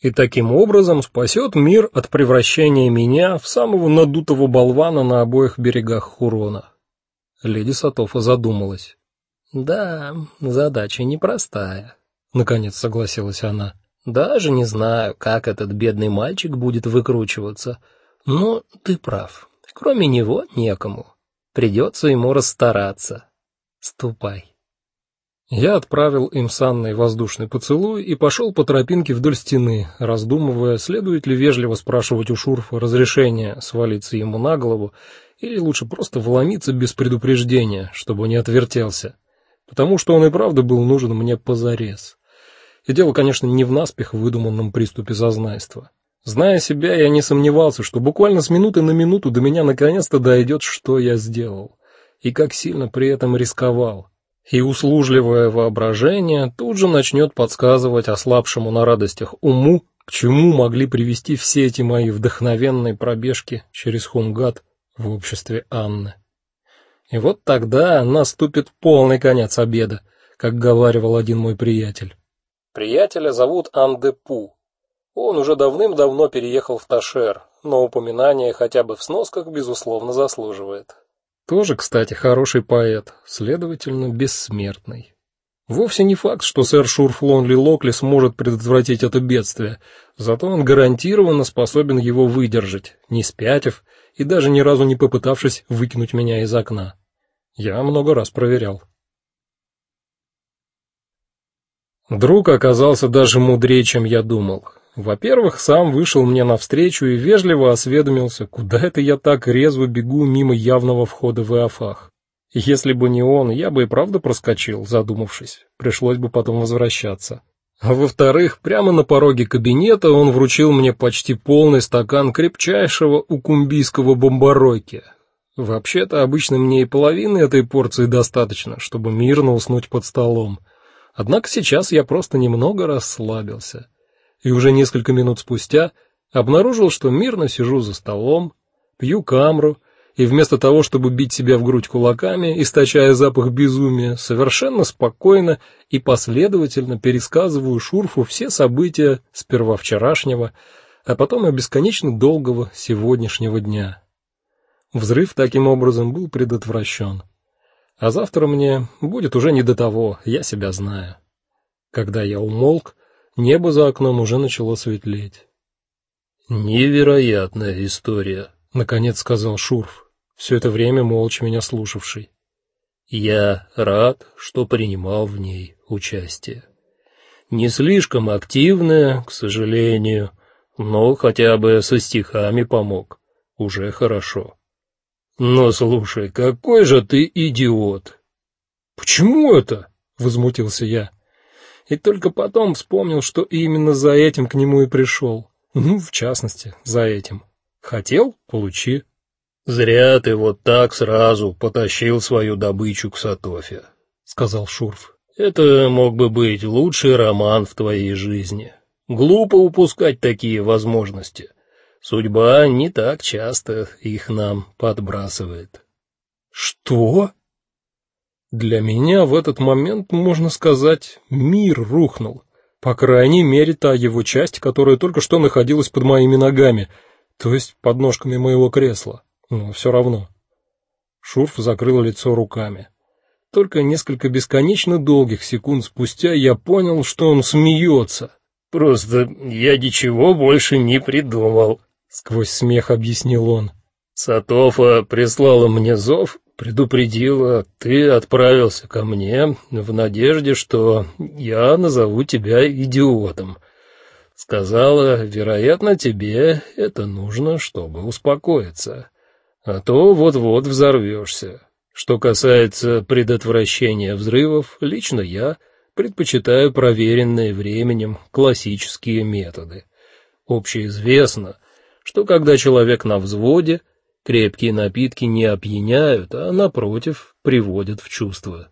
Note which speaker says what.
Speaker 1: и таким образом спасет мир от превращения меня в самого надутого болвана на обоих берегах Хурона. Леди Сатофа задумалась. Да, задача непростая, наконец согласилась она. Даже не знаю, как этот бедный мальчик будет выкручиваться. Но ты прав. Кроме него некому. Придется ему расстараться. Ступай. Я отправил им с Анной воздушный поцелуй и пошел по тропинке вдоль стены, раздумывая, следует ли вежливо спрашивать у Шурфа разрешения свалиться ему на голову или лучше просто вломиться без предупреждения, чтобы не отвертелся, потому что он и правда был нужен мне позарез. И дело, конечно, не в наспех выдуманном приступе зазнайства. Зная себя, я не сомневался, что буквально с минуты на минуту до меня наконец-то дойдет, что я сделал, и как сильно при этом рисковал и услужливое воображение тут же начнет подсказывать ослабшему на радостях уму, к чему могли привести все эти мои вдохновенные пробежки через Хумгат в обществе Анны. И вот тогда наступит полный конец обеда, как говаривал один мой приятель. Приятеля зовут Андепу. Он уже давным-давно переехал в Ташер, но упоминание хотя бы в сносках безусловно заслуживает. Тоже, кстати, хороший поэт, следовательно, бессмертный. Вовсе не факт, что сэр Шурф Лонли Локли сможет предотвратить это бедствие, зато он гарантированно способен его выдержать, не спятив и даже ни разу не попытавшись выкинуть меня из окна. Я много раз проверял. Друг оказался даже мудрее, чем я думал. Во-первых, сам вышел мне навстречу и вежливо осведомился, куда это я так резво бегу мимо явного входа в Иофах. Если бы не он, я бы и правда проскочил, задумавшись. Пришлось бы потом возвращаться. А во-вторых, прямо на пороге кабинета он вручил мне почти полный стакан крепчайшего укумбийского бомбаройки. Вообще-то обычно мне и половины этой порции достаточно, чтобы мирно уснуть под столом. Однако сейчас я просто немного расслабился и уже несколько минут спустя обнаружил, что мирно сижу за столом, пью камру, и вместо того, чтобы бить себя в грудь кулаками, источая запах безумия, совершенно спокойно и последовательно пересказываю Шурфу все события сперва вчерашнего, а потом и бесконечно долгого сегодняшнего дня. Взрыв таким образом был предотвращен. А завтра мне будет уже не до того, я себя знаю. Когда я умолк, Небо за окном уже начало светлеть. Невероятная история, наконец сказал Шурф, все это время молча меня слушавший. Я рад, что принимал в ней участие. Не слишком активная, к сожалению, но хотя бы со стихами помог. Уже хорошо. Но слушай, какой же ты идиот. Почему это? возмутился я и только потом вспомнил, что именно за этим к нему и пришел. Ну, в частности, за этим. Хотел получи. Зря ты вот так сразу потащил свою добычу к Сатофе, сказал Шурф. Это мог бы быть лучший роман в твоей жизни. Глупо упускать такие возможности. Судьба не так часто их нам подбрасывает. Что? Для меня в этот момент, можно сказать, мир рухнул. По крайней мере, та его часть, которая только что находилась под моими ногами, то есть под ножками моего кресла. Но все равно. Шурф закрыл лицо руками. Только несколько бесконечно долгих секунд спустя я понял, что он смеется. Просто я ничего больше не придумал, сквозь смех объяснил он. Сатофа прислала мне зов предупредила, ты отправился ко мне в надежде, что я назову тебя идиотом. Сказала, вероятно, тебе это нужно, чтобы успокоиться, а то вот-вот взорвешься. Что касается предотвращения взрывов, лично я предпочитаю проверенные временем классические методы. Общеизвестно, что когда человек на взводе, Крепкие напитки не опьяняют, а напротив, приводят в чувство.